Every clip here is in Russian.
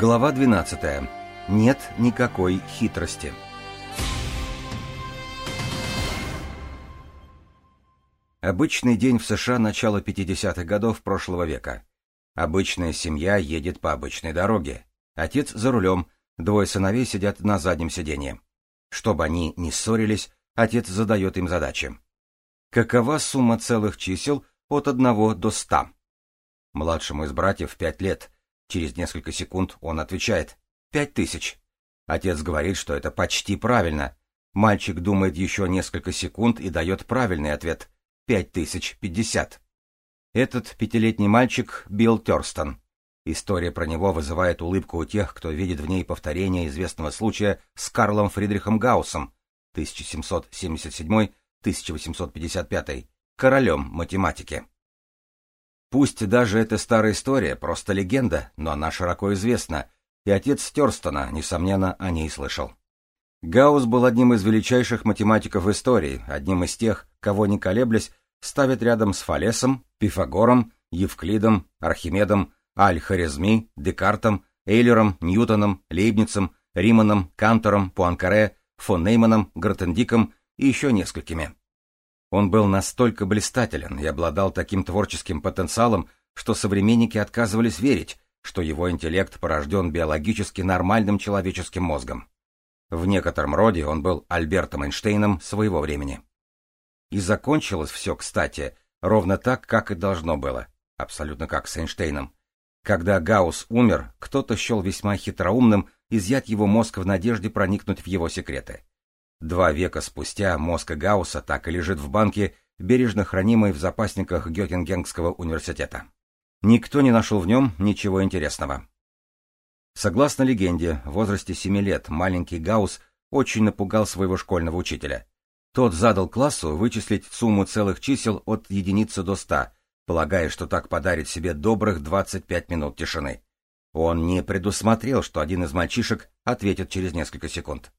Глава 12. Нет никакой хитрости. Обычный день в США начала 50-х годов прошлого века. Обычная семья едет по обычной дороге. Отец за рулем, двое сыновей сидят на заднем сиденье. Чтобы они не ссорились, отец задает им задачи. Какова сумма целых чисел от 1 до 100? Младшему из братьев 5 лет. Через несколько секунд он отвечает «Пять тысяч». Отец говорит, что это почти правильно. Мальчик думает еще несколько секунд и дает правильный ответ пять тысяч пятьдесят. Этот пятилетний мальчик Билл Терстон. История про него вызывает улыбку у тех, кто видит в ней повторение известного случая с Карлом Фридрихом Гауссом 1777-1855, королем математики. Пусть даже это старая история, просто легенда, но она широко известна, и отец Терстона, несомненно, о ней слышал. Гаусс был одним из величайших математиков истории, одним из тех, кого не колеблясь, ставят рядом с Фалесом, Пифагором, Евклидом, Архимедом, Аль-Хорезми, Декартом, Эйлером, Ньютоном, Лейбницем, Риманом, Кантором, Пуанкаре, фон Нейманом, Гротендиком и еще несколькими. Он был настолько блистателен и обладал таким творческим потенциалом, что современники отказывались верить, что его интеллект порожден биологически нормальным человеческим мозгом. В некотором роде он был Альбертом Эйнштейном своего времени. И закончилось все, кстати, ровно так, как и должно было, абсолютно как с Эйнштейном. Когда Гаусс умер, кто-то счел весьма хитроумным изъять его мозг в надежде проникнуть в его секреты. Два века спустя мозг Гаусса так и лежит в банке, бережно хранимой в запасниках Геттингенского университета. Никто не нашел в нем ничего интересного. Согласно легенде, в возрасте семи лет маленький Гаусс очень напугал своего школьного учителя. Тот задал классу вычислить сумму целых чисел от единицы до ста, полагая, что так подарит себе добрых 25 минут тишины. Он не предусмотрел, что один из мальчишек ответит через несколько секунд.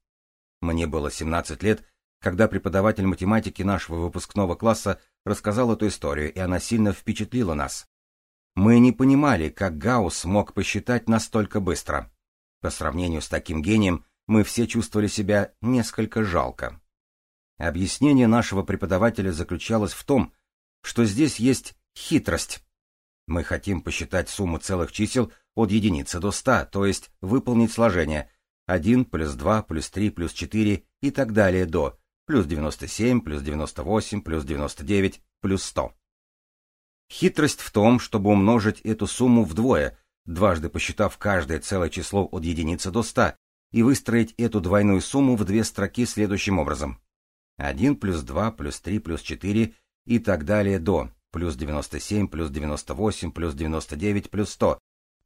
Мне было 17 лет, когда преподаватель математики нашего выпускного класса рассказал эту историю, и она сильно впечатлила нас. Мы не понимали, как Гаусс мог посчитать настолько быстро. По сравнению с таким гением, мы все чувствовали себя несколько жалко. Объяснение нашего преподавателя заключалось в том, что здесь есть хитрость. Мы хотим посчитать сумму целых чисел от единицы до ста, то есть выполнить сложение 1 плюс 2 плюс 3 плюс 4 и так далее до плюс 97 плюс 98 плюс 99 плюс 100. Хитрость в том, чтобы умножить эту сумму вдвое, дважды посчитав каждое целое число от единицы до 100, и выстроить эту двойную сумму в две строки следующим образом. 1 плюс 2 плюс 3 плюс 4 и так далее до плюс 97 плюс 98 плюс 99 плюс 100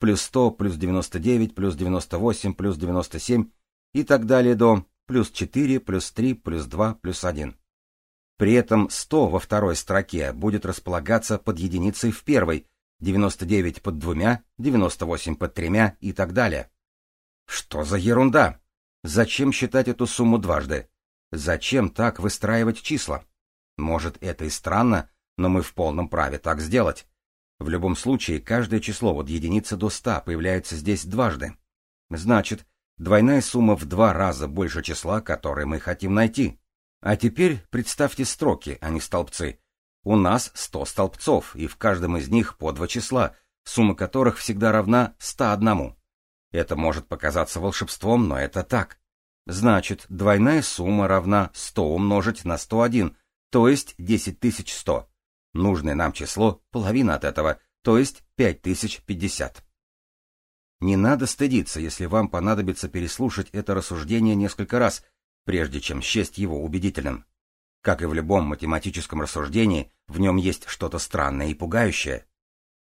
плюс 100 плюс 99 плюс 98 плюс 97 и так далее до плюс 4 плюс 3 плюс 2 плюс 1. При этом 100 во второй строке будет располагаться под единицей в первой, 99 под двумя, 98 под тремя и так далее. Что за ерунда? Зачем считать эту сумму дважды? Зачем так выстраивать числа? Может, это и странно, но мы в полном праве так сделать. В любом случае, каждое число от единицы до ста появляется здесь дважды. Значит, двойная сумма в два раза больше числа, которое мы хотим найти. А теперь представьте строки, а не столбцы. У нас сто столбцов, и в каждом из них по два числа, сумма которых всегда равна 101. Это может показаться волшебством, но это так. Значит, двойная сумма равна 100 умножить на 101, то есть 10100. Нужное нам число — половина от этого, то есть 5050. Не надо стыдиться, если вам понадобится переслушать это рассуждение несколько раз, прежде чем счесть его убедительным. Как и в любом математическом рассуждении, в нем есть что-то странное и пугающее.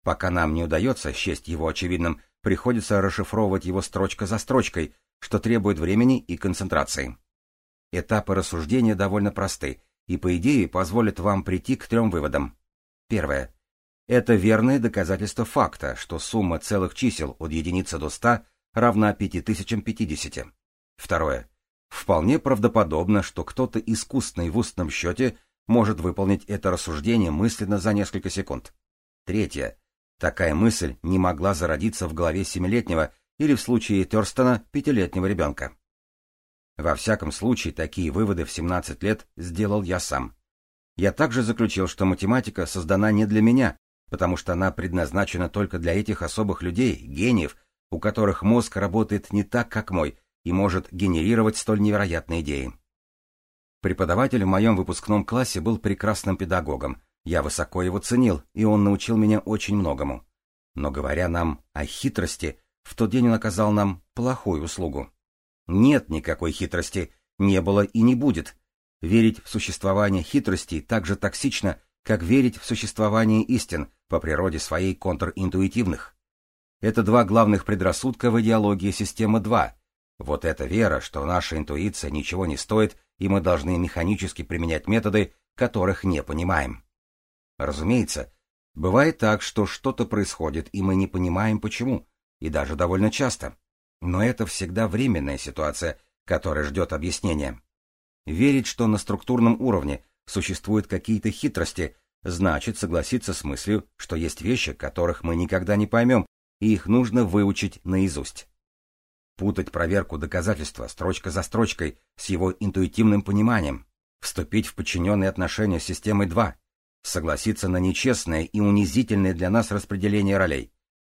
Пока нам не удается счесть его очевидным, приходится расшифровывать его строчка за строчкой, что требует времени и концентрации. Этапы рассуждения довольно просты, и, по идее, позволит вам прийти к трем выводам. Первое. Это верное доказательство факта, что сумма целых чисел от единицы до ста равна 5050. Второе. Вполне правдоподобно, что кто-то искусный в устном счете может выполнить это рассуждение мысленно за несколько секунд. Третье. Такая мысль не могла зародиться в голове семилетнего или в случае Терстона пятилетнего ребенка. Во всяком случае, такие выводы в 17 лет сделал я сам. Я также заключил, что математика создана не для меня, потому что она предназначена только для этих особых людей, гениев, у которых мозг работает не так, как мой, и может генерировать столь невероятные идеи. Преподаватель в моем выпускном классе был прекрасным педагогом, я высоко его ценил, и он научил меня очень многому. Но говоря нам о хитрости, в тот день он оказал нам плохую услугу. Нет никакой хитрости, не было и не будет. Верить в существование хитрости так же токсично, как верить в существование истин, по природе своей контринтуитивных. Это два главных предрассудка в идеологии системы 2. Вот эта вера, что наша интуиция ничего не стоит, и мы должны механически применять методы, которых не понимаем. Разумеется, бывает так, что что-то происходит, и мы не понимаем почему, и даже довольно часто. Но это всегда временная ситуация, которая ждет объяснения. Верить, что на структурном уровне существуют какие-то хитрости, значит согласиться с мыслью, что есть вещи, которых мы никогда не поймем, и их нужно выучить наизусть. Путать проверку доказательства строчка за строчкой с его интуитивным пониманием, вступить в подчиненные отношения с системой 2, согласиться на нечестное и унизительное для нас распределение ролей.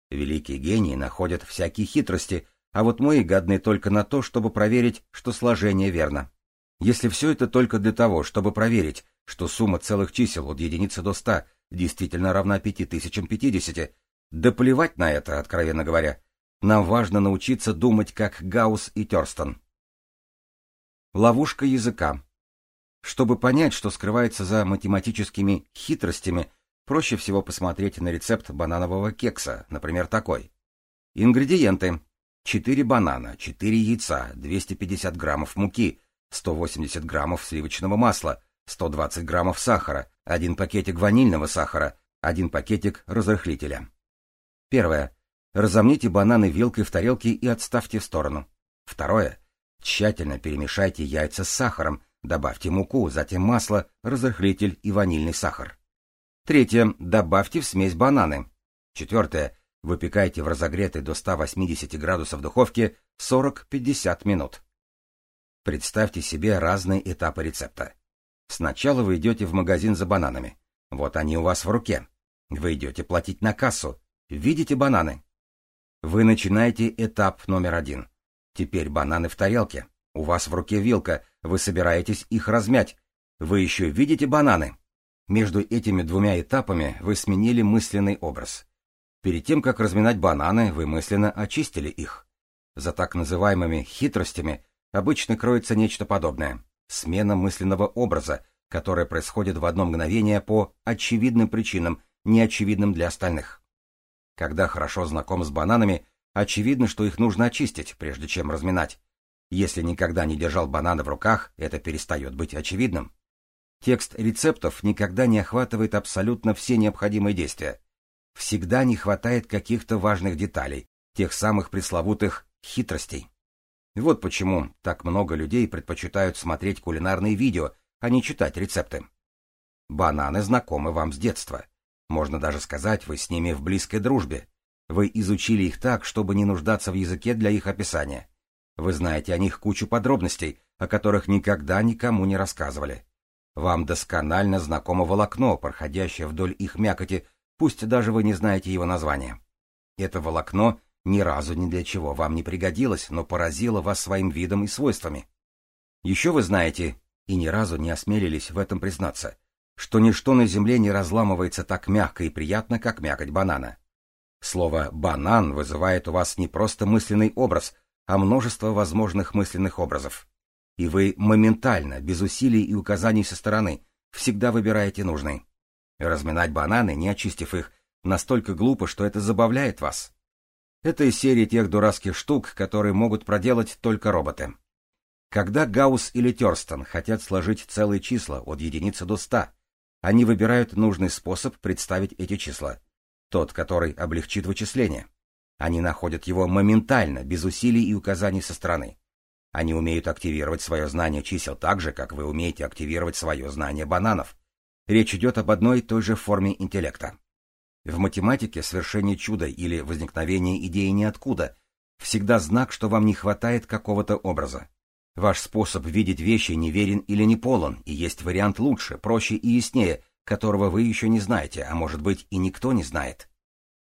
Великие гении находят всякие хитрости, а вот мы гадны только на то, чтобы проверить, что сложение верно. Если все это только для того, чтобы проверить, что сумма целых чисел от единицы до ста действительно равна пяти тысячам пятидесяти, да плевать на это, откровенно говоря. Нам важно научиться думать, как Гаусс и Терстон. Ловушка языка. Чтобы понять, что скрывается за математическими хитростями, проще всего посмотреть на рецепт бананового кекса, например, такой. Ингредиенты. 4 банана, 4 яйца, 250 граммов муки, 180 граммов сливочного масла, 120 граммов сахара, один пакетик ванильного сахара, один пакетик разрыхлителя. Первое. Разомните бананы вилкой в тарелке и отставьте в сторону. Второе. Тщательно перемешайте яйца с сахаром, добавьте муку, затем масло, разрыхлитель и ванильный сахар. Третье. Добавьте в смесь бананы. Четвертое. Выпекайте в разогретой до 180 градусов духовке 40-50 минут. Представьте себе разные этапы рецепта. Сначала вы идете в магазин за бананами. Вот они у вас в руке. Вы идете платить на кассу. Видите бананы? Вы начинаете этап номер один. Теперь бананы в тарелке. У вас в руке вилка. Вы собираетесь их размять. Вы еще видите бананы? Между этими двумя этапами вы сменили мысленный образ. Перед тем, как разминать бананы, вы мысленно очистили их. За так называемыми хитростями обычно кроется нечто подобное смена мысленного образа, которая происходит в одно мгновение по очевидным причинам, неочевидным для остальных. Когда хорошо знаком с бананами, очевидно, что их нужно очистить, прежде чем разминать. Если никогда не держал бананы в руках, это перестает быть очевидным. Текст рецептов никогда не охватывает абсолютно все необходимые действия. Всегда не хватает каких-то важных деталей, тех самых пресловутых хитростей. Вот почему так много людей предпочитают смотреть кулинарные видео, а не читать рецепты. Бананы знакомы вам с детства. Можно даже сказать, вы с ними в близкой дружбе. Вы изучили их так, чтобы не нуждаться в языке для их описания. Вы знаете о них кучу подробностей, о которых никогда никому не рассказывали. Вам досконально знакомо волокно, проходящее вдоль их мякоти, пусть даже вы не знаете его названия. Это волокно ни разу ни для чего вам не пригодилось, но поразило вас своим видом и свойствами. Еще вы знаете, и ни разу не осмелились в этом признаться, что ничто на земле не разламывается так мягко и приятно, как мякоть банана. Слово «банан» вызывает у вас не просто мысленный образ, а множество возможных мысленных образов. И вы моментально, без усилий и указаний со стороны, всегда выбираете нужный. Разминать бананы, не очистив их, настолько глупо, что это забавляет вас. Это из серии тех дурацких штук, которые могут проделать только роботы. Когда Гаусс или Терстон хотят сложить целые числа от единицы до ста, они выбирают нужный способ представить эти числа, тот, который облегчит вычисление. Они находят его моментально, без усилий и указаний со стороны. Они умеют активировать свое знание чисел так же, как вы умеете активировать свое знание бананов. Речь идет об одной и той же форме интеллекта. В математике совершение чуда или возникновение идеи ниоткуда всегда знак, что вам не хватает какого-то образа. Ваш способ видеть вещи неверен или не полон, и есть вариант лучше, проще и яснее, которого вы еще не знаете, а может быть и никто не знает.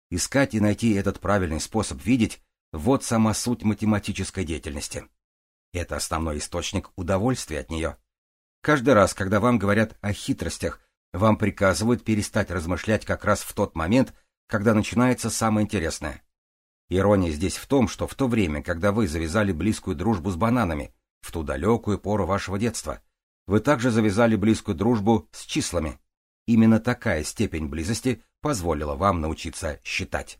Искать и найти этот правильный способ видеть – вот сама суть математической деятельности. Это основной источник удовольствия от нее. Каждый раз, когда вам говорят о хитростях, вам приказывают перестать размышлять как раз в тот момент, когда начинается самое интересное. Ирония здесь в том, что в то время, когда вы завязали близкую дружбу с бананами, в ту далекую пору вашего детства, вы также завязали близкую дружбу с числами. Именно такая степень близости позволила вам научиться считать.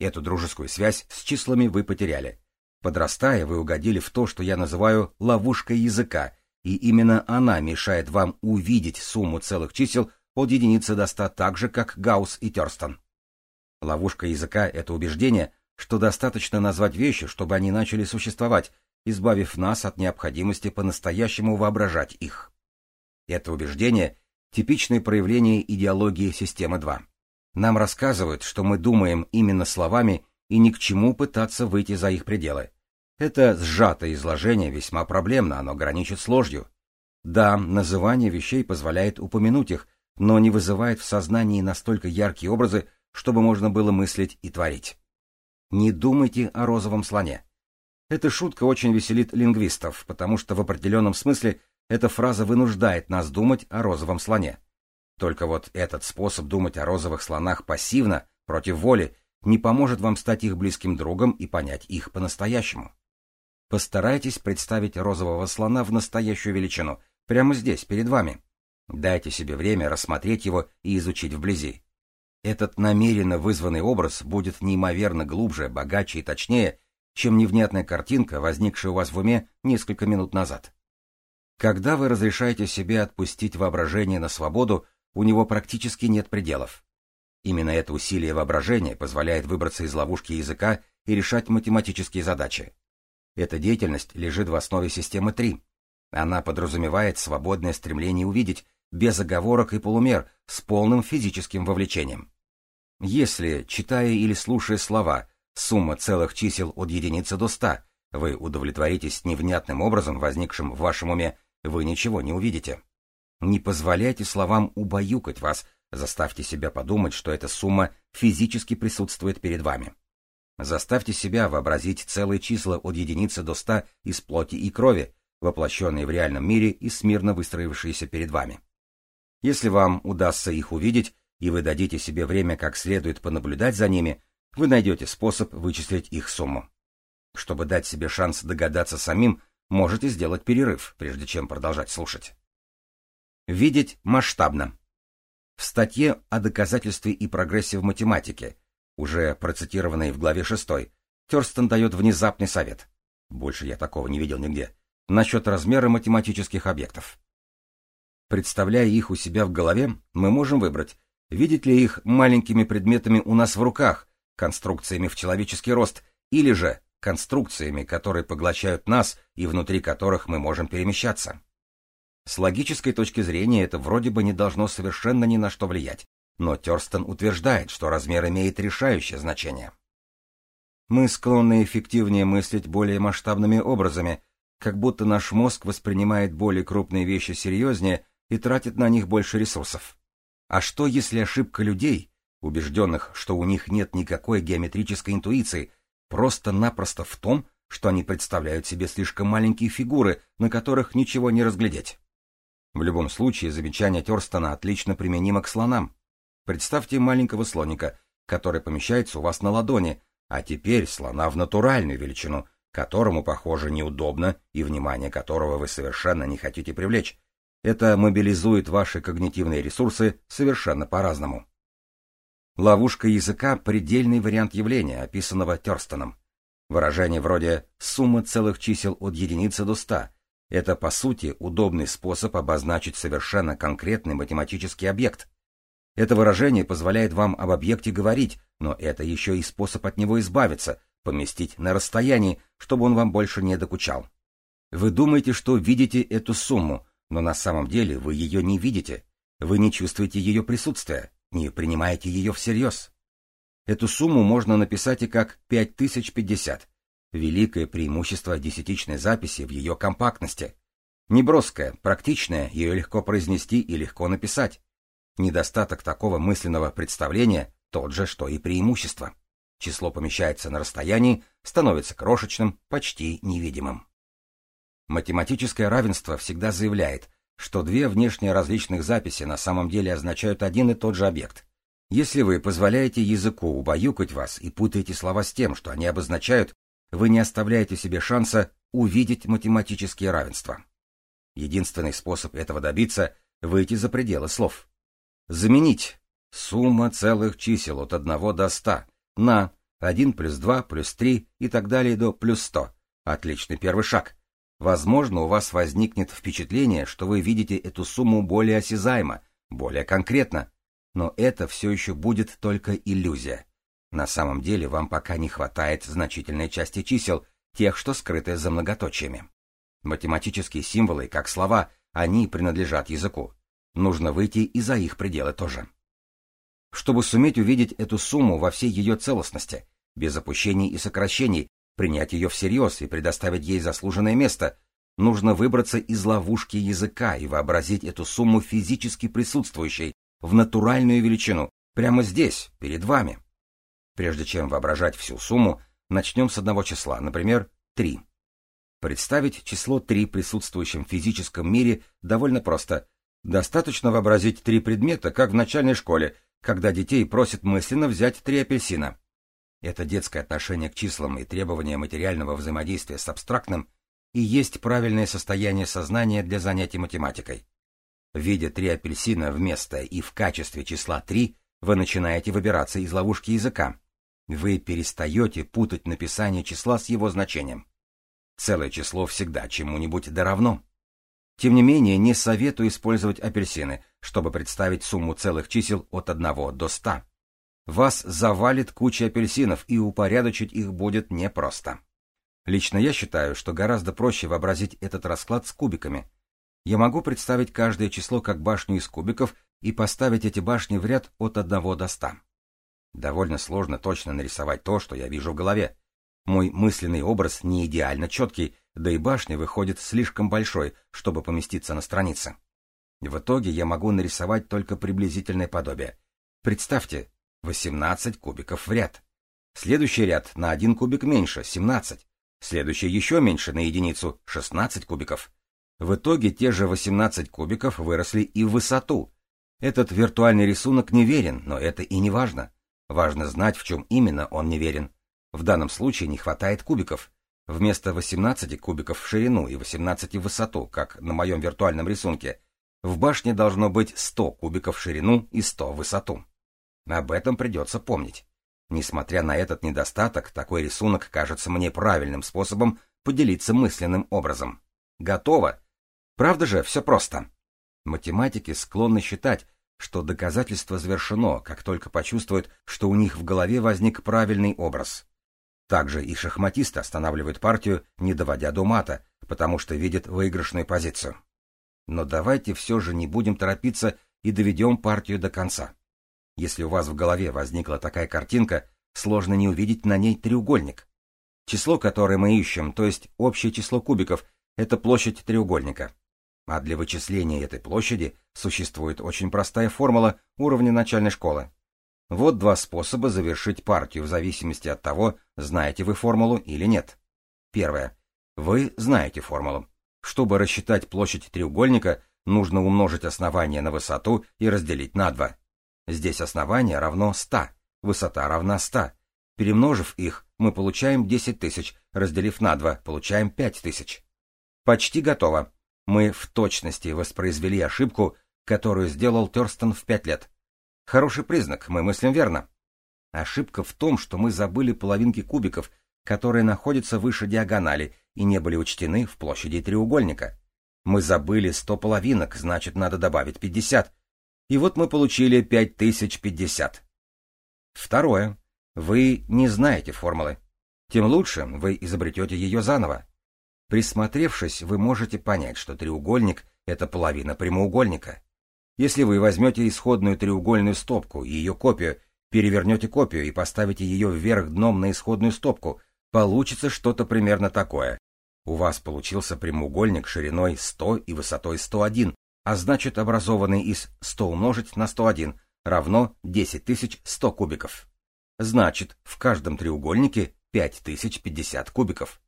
Эту дружескую связь с числами вы потеряли. Подрастая, вы угодили в то, что я называю ловушкой языка, и именно она мешает вам увидеть сумму целых чисел от единицы до ста так же, как Гаусс и Терстон. Ловушка языка — это убеждение, что достаточно назвать вещи, чтобы они начали существовать, избавив нас от необходимости по-настоящему воображать их. Это убеждение — типичное проявление идеологии системы 2. Нам рассказывают, что мы думаем именно словами и ни к чему пытаться выйти за их пределы. Это сжатое изложение весьма проблемно, оно граничит с ложью. Да, называние вещей позволяет упомянуть их, но не вызывает в сознании настолько яркие образы, чтобы можно было мыслить и творить. Не думайте о розовом слоне. Эта шутка очень веселит лингвистов, потому что в определенном смысле эта фраза вынуждает нас думать о розовом слоне. Только вот этот способ думать о розовых слонах пассивно, против воли, не поможет вам стать их близким другом и понять их по-настоящему. Постарайтесь представить розового слона в настоящую величину, прямо здесь, перед вами. Дайте себе время рассмотреть его и изучить вблизи. Этот намеренно вызванный образ будет неимоверно глубже, богаче и точнее, чем невнятная картинка, возникшая у вас в уме несколько минут назад. Когда вы разрешаете себе отпустить воображение на свободу, у него практически нет пределов. Именно это усилие воображения позволяет выбраться из ловушки языка и решать математические задачи. Эта деятельность лежит в основе системы 3. Она подразумевает свободное стремление увидеть, без оговорок и полумер, с полным физическим вовлечением. Если, читая или слушая слова, сумма целых чисел от единицы до ста, вы удовлетворитесь невнятным образом, возникшим в вашем уме, вы ничего не увидите. Не позволяйте словам убаюкать вас, заставьте себя подумать, что эта сумма физически присутствует перед вами. Заставьте себя вообразить целые числа от единицы до ста из плоти и крови, воплощенные в реальном мире и смирно выстроившиеся перед вами. Если вам удастся их увидеть, и вы дадите себе время как следует понаблюдать за ними, вы найдете способ вычислить их сумму. Чтобы дать себе шанс догадаться самим, можете сделать перерыв, прежде чем продолжать слушать. Видеть масштабно. В статье о доказательстве и прогрессе в математике, уже процитированной в главе 6, Терстон дает внезапный совет. Больше я такого не видел нигде. Насчет размера математических объектов. Представляя их у себя в голове, мы можем выбрать, видеть ли их маленькими предметами у нас в руках, конструкциями в человеческий рост, или же конструкциями, которые поглощают нас и внутри которых мы можем перемещаться. С логической точки зрения это вроде бы не должно совершенно ни на что влиять, но Терстон утверждает, что размер имеет решающее значение. Мы склонны эффективнее мыслить более масштабными образами, как будто наш мозг воспринимает более крупные вещи серьезнее и тратит на них больше ресурсов. А что, если ошибка людей, убежденных, что у них нет никакой геометрической интуиции, просто-напросто в том, что они представляют себе слишком маленькие фигуры, на которых ничего не разглядеть? В любом случае, замечание Терстона отлично применимо к слонам. Представьте маленького слоника, который помещается у вас на ладони, а теперь слона в натуральную величину, которому, похоже, неудобно и внимание которого вы совершенно не хотите привлечь, это мобилизует ваши когнитивные ресурсы совершенно по-разному. Ловушка языка – предельный вариант явления, описанного Терстоном. Выражение вроде «сумма целых чисел от единицы до ста» – это, по сути, удобный способ обозначить совершенно конкретный математический объект. Это выражение позволяет вам об объекте говорить, но это еще и способ от него избавиться, поместить на расстоянии, чтобы он вам больше не докучал. Вы думаете, что видите эту сумму, но на самом деле вы ее не видите, вы не чувствуете ее присутствия, не принимаете ее всерьез. Эту сумму можно написать и как 5050, Великое преимущество десятичной записи в ее компактности. Неброская, практичная, ее легко произнести и легко написать. Недостаток такого мысленного представления тот же, что и преимущество. Число помещается на расстоянии, становится крошечным, почти невидимым. Математическое равенство всегда заявляет, что две внешне различных записи на самом деле означают один и тот же объект. Если вы позволяете языку убаюкать вас и путаете слова с тем, что они обозначают, вы не оставляете себе шанса увидеть математические равенства. Единственный способ этого добиться — выйти за пределы слов. Заменить сумма целых чисел от 1 до 100 на 1 плюс 2 плюс 3 и так далее до плюс 100. Отличный первый шаг. Возможно, у вас возникнет впечатление, что вы видите эту сумму более осязаемо, более конкретно. Но это все еще будет только иллюзия. На самом деле вам пока не хватает значительной части чисел, тех, что скрыты за многоточиями. Математические символы, как слова, они принадлежат языку. Нужно выйти и за их пределы тоже. Чтобы суметь увидеть эту сумму во всей ее целостности, без опущений и сокращений, принять ее всерьез и предоставить ей заслуженное место, нужно выбраться из ловушки языка и вообразить эту сумму физически присутствующей, в натуральную величину, прямо здесь, перед вами. Прежде чем воображать всю сумму, начнем с одного числа, например, 3. Представить число 3 присутствующем в физическом мире довольно просто. Достаточно вообразить три предмета, как в начальной школе, когда детей просят мысленно взять три апельсина. Это детское отношение к числам и требование материального взаимодействия с абстрактным и есть правильное состояние сознания для занятий математикой. Видя три апельсина вместо и в качестве числа три, вы начинаете выбираться из ловушки языка. Вы перестаете путать написание числа с его значением. Целое число всегда чему-нибудь доравно. Тем не менее, не советую использовать апельсины, чтобы представить сумму целых чисел от 1 до 100. Вас завалит куча апельсинов, и упорядочить их будет непросто. Лично я считаю, что гораздо проще вообразить этот расклад с кубиками. Я могу представить каждое число как башню из кубиков и поставить эти башни в ряд от 1 до 100. Довольно сложно точно нарисовать то, что я вижу в голове. Мой мысленный образ не идеально четкий, да и башня выходит слишком большой, чтобы поместиться на странице. В итоге я могу нарисовать только приблизительное подобие. Представьте, 18 кубиков в ряд. Следующий ряд на один кубик меньше, 17. Следующий еще меньше на единицу, 16 кубиков. В итоге те же 18 кубиков выросли и в высоту. Этот виртуальный рисунок неверен, но это и не важно. Важно знать, в чем именно он неверен. В данном случае не хватает кубиков. Вместо 18 кубиков в ширину и 18 в высоту, как на моем виртуальном рисунке, в башне должно быть 100 кубиков в ширину и 100 в высоту. Об этом придется помнить. Несмотря на этот недостаток, такой рисунок кажется мне правильным способом поделиться мысленным образом. Готово. Правда же, все просто. Математики склонны считать, что доказательство завершено, как только почувствуют, что у них в голове возник правильный образ. Также и шахматисты останавливают партию, не доводя до мата, потому что видят выигрышную позицию. Но давайте все же не будем торопиться и доведем партию до конца. Если у вас в голове возникла такая картинка, сложно не увидеть на ней треугольник. Число, которое мы ищем, то есть общее число кубиков, это площадь треугольника. А для вычисления этой площади существует очень простая формула уровня начальной школы. Вот два способа завершить партию в зависимости от того, знаете вы формулу или нет. Первое. Вы знаете формулу. Чтобы рассчитать площадь треугольника, нужно умножить основание на высоту и разделить на 2. Здесь основание равно 100, высота равна 100. Перемножив их, мы получаем 10 тысяч, разделив на 2, получаем 5 тысяч. Почти готово. Мы в точности воспроизвели ошибку, которую сделал Терстон в 5 лет. Хороший признак, мы мыслим верно. Ошибка в том, что мы забыли половинки кубиков, которые находятся выше диагонали и не были учтены в площади треугольника. Мы забыли 100 половинок, значит, надо добавить 50, и вот мы получили 5050. Второе. Вы не знаете формулы. Тем лучше вы изобретете ее заново. Присмотревшись, вы можете понять, что треугольник — это половина прямоугольника. Если вы возьмете исходную треугольную стопку и ее копию, перевернете копию и поставите ее вверх дном на исходную стопку, Получится что-то примерно такое. У вас получился прямоугольник шириной 100 и высотой 101, а значит образованный из 100 умножить на 101 равно 10100 кубиков. Значит, в каждом треугольнике 5050 кубиков.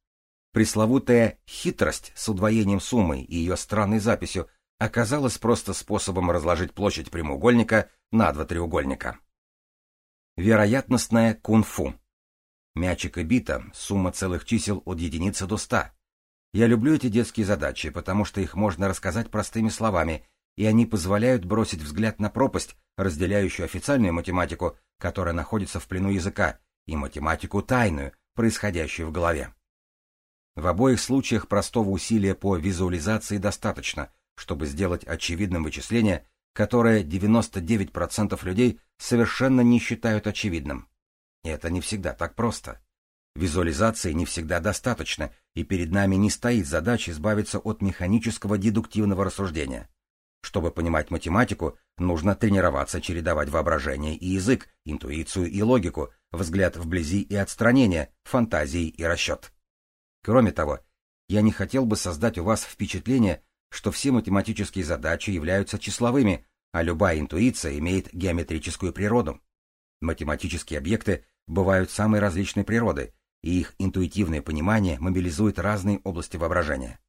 Пресловутая хитрость с удвоением суммы и ее странной записью оказалась просто способом разложить площадь прямоугольника на два треугольника. Вероятностное кунг-фу. Мячик и бита — сумма целых чисел от единицы до ста. Я люблю эти детские задачи, потому что их можно рассказать простыми словами, и они позволяют бросить взгляд на пропасть, разделяющую официальную математику, которая находится в плену языка, и математику тайную, происходящую в голове. В обоих случаях простого усилия по визуализации достаточно, чтобы сделать очевидным вычисление, которое 99% людей совершенно не считают очевидным. И это не всегда так просто. Визуализации не всегда достаточно, и перед нами не стоит задача избавиться от механического дедуктивного рассуждения. Чтобы понимать математику, нужно тренироваться чередовать воображение и язык, интуицию и логику, взгляд вблизи и отстранение, фантазии и расчет. Кроме того, я не хотел бы создать у вас впечатление, что все математические задачи являются числовыми, а любая интуиция имеет геометрическую природу. Математические объекты бывают самой различной природы, и их интуитивное понимание мобилизует разные области воображения.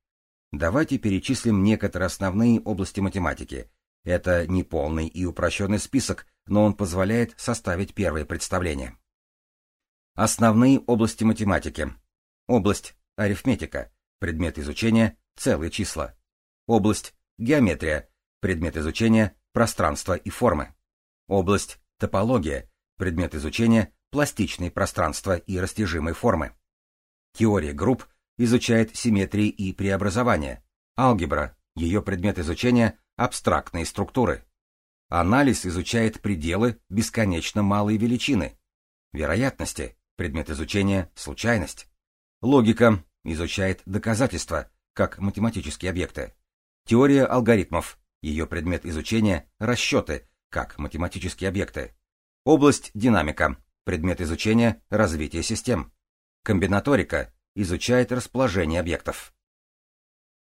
Давайте перечислим некоторые основные области математики. Это не полный и упрощенный список, но он позволяет составить первое представление. Основные области математики. Область арифметика, предмет изучения целые числа. Область геометрия, предмет изучения пространство и формы. Область топология, предмет изучения пластичные пространства и растяжимые формы. Теория групп изучает симметрии и преобразования. Алгебра, ее предмет изучения абстрактные структуры. Анализ изучает пределы бесконечно малой величины. Вероятности, предмет изучения случайность. Логика изучает доказательства, как математические объекты. Теория алгоритмов, ее предмет изучения расчеты, как математические объекты. Область динамика, предмет изучения развития систем. Комбинаторика изучает расположение объектов.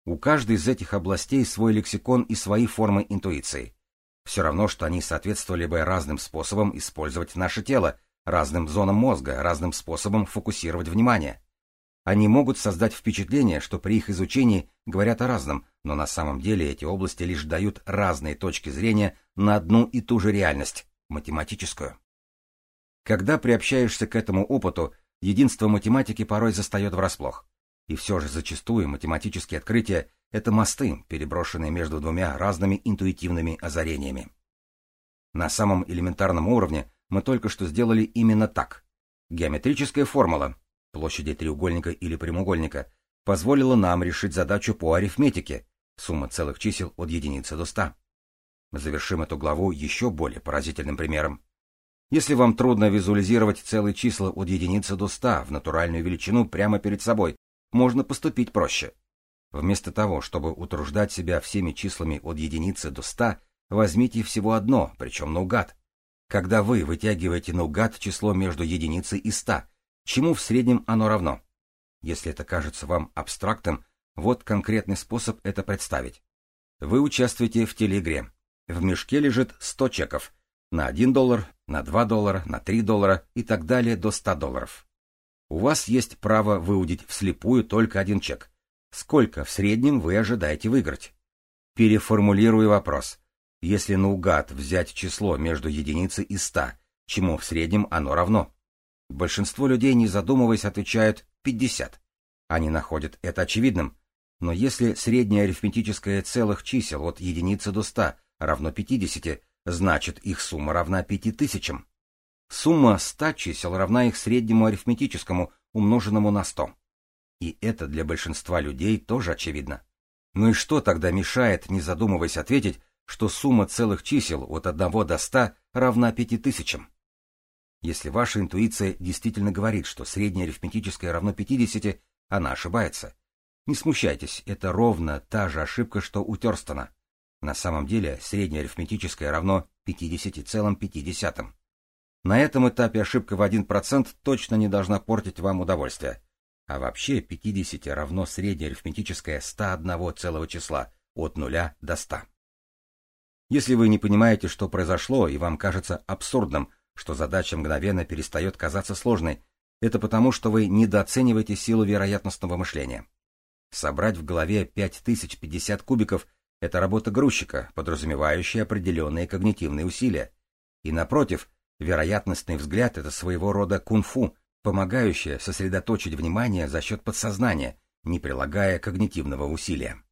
У каждой из этих областей свой лексикон и свои формы интуиции. Все равно, что они соответствовали бы разным способам использовать наше тело, разным зонам мозга, разным способом фокусировать внимание. Они могут создать впечатление, что при их изучении говорят о разном, но на самом деле эти области лишь дают разные точки зрения на одну и ту же реальность – математическую. Когда приобщаешься к этому опыту, единство математики порой застает врасплох. И все же зачастую математические открытия — это мосты, переброшенные между двумя разными интуитивными озарениями. На самом элементарном уровне мы только что сделали именно так. Геометрическая формула площади треугольника или прямоугольника позволила нам решить задачу по арифметике, сумма целых чисел от единицы до ста. Завершим эту главу еще более поразительным примером. Если вам трудно визуализировать целые числа от единицы до ста в натуральную величину прямо перед собой, можно поступить проще. Вместо того, чтобы утруждать себя всеми числами от единицы до ста, возьмите всего одно, причем наугад. Когда вы вытягиваете наугад число между единицей и ста, чему в среднем оно равно? Если это кажется вам абстрактным, вот конкретный способ это представить. Вы участвуете в телеигре. В мешке лежит 100 чеков, на 1 доллар, на 2 доллара, на 3 доллара и так далее до 100 долларов. У вас есть право выудить вслепую только один чек. Сколько в среднем вы ожидаете выиграть? Переформулирую вопрос. Если наугад взять число между единицей и 100, чему в среднем оно равно? Большинство людей, не задумываясь, отвечают 50. Они находят это очевидным. Но если среднее арифметическое целых чисел от единицы до 100 равно 50, значит их сумма равна пяти тысячам. Сумма ста чисел равна их среднему арифметическому, умноженному на сто. И это для большинства людей тоже очевидно. Ну и что тогда мешает, не задумываясь, ответить, что сумма целых чисел от одного до ста равна пяти тысячам? Если ваша интуиция действительно говорит, что среднее арифметическое равно 50, она ошибается. Не смущайтесь, это ровно та же ошибка, что у Терстона. На самом деле среднее арифметическое равно 50,50. На этом этапе ошибка в 1% точно не должна портить вам удовольствие. А вообще 50 равно среднее арифметическое 101 целого числа от 0 до 100. Если вы не понимаете, что произошло, и вам кажется абсурдным, что задача мгновенно перестает казаться сложной, это потому, что вы недооцениваете силу вероятностного мышления. Собрать в голове 5050 кубиков – это работа грузчика, подразумевающая определенные когнитивные усилия. И напротив, вероятностный взгляд – это своего рода кунг-фу, помогающее сосредоточить внимание за счет подсознания, не прилагая когнитивного усилия.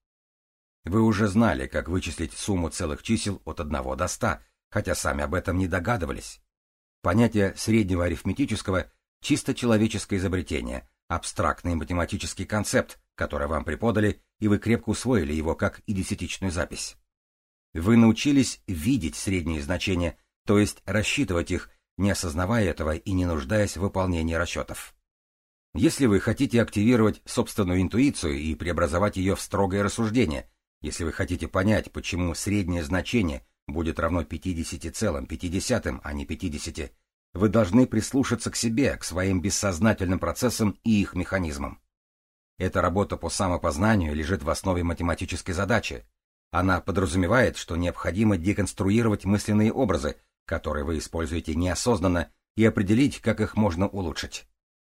Вы уже знали, как вычислить сумму целых чисел от 1 до 100, хотя сами об этом не догадывались. Понятие среднего арифметического – чисто человеческое изобретение, абстрактный математический концепт, который вам преподали, и вы крепко усвоили его как и десятичную запись. Вы научились видеть средние значения, то есть рассчитывать их, не осознавая этого и не нуждаясь в выполнении расчетов. Если вы хотите активировать собственную интуицию и преобразовать ее в строгое рассуждение, если вы хотите понять, почему среднее значение будет равно 50,50, а не 50, вы должны прислушаться к себе, к своим бессознательным процессам и их механизмам. Эта работа по самопознанию лежит в основе математической задачи. Она подразумевает, что необходимо деконструировать мысленные образы, которые вы используете неосознанно, и определить, как их можно улучшить.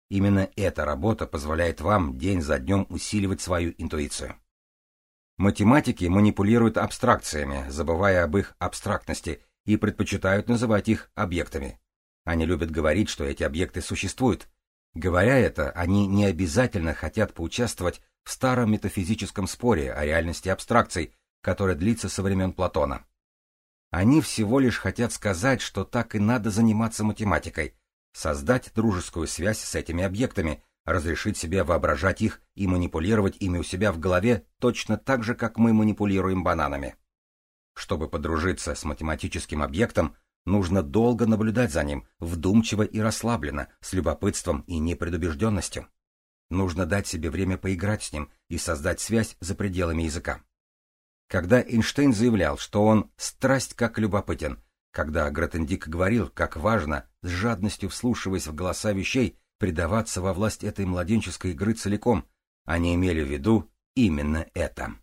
Именно эта работа позволяет вам день за днем усиливать свою интуицию. Математики манипулируют абстракциями, забывая об их абстрактности, и предпочитают называть их объектами. Они любят говорить, что эти объекты существуют. Говоря это, они не обязательно хотят поучаствовать в старом метафизическом споре о реальности абстракций, который длится со времен Платона. Они всего лишь хотят сказать, что так и надо заниматься математикой, создать дружескую связь с этими объектами, разрешить себе воображать их и манипулировать ими у себя в голове точно так же, как мы манипулируем бананами. Чтобы подружиться с математическим объектом, нужно долго наблюдать за ним, вдумчиво и расслабленно, с любопытством и непредубежденностью. Нужно дать себе время поиграть с ним и создать связь за пределами языка. Когда Эйнштейн заявлял, что он страсть как любопытен, когда Гратендик говорил, как важно, с жадностью вслушиваясь в голоса вещей, предаваться во власть этой младенческой игры целиком. Они имели в виду именно это.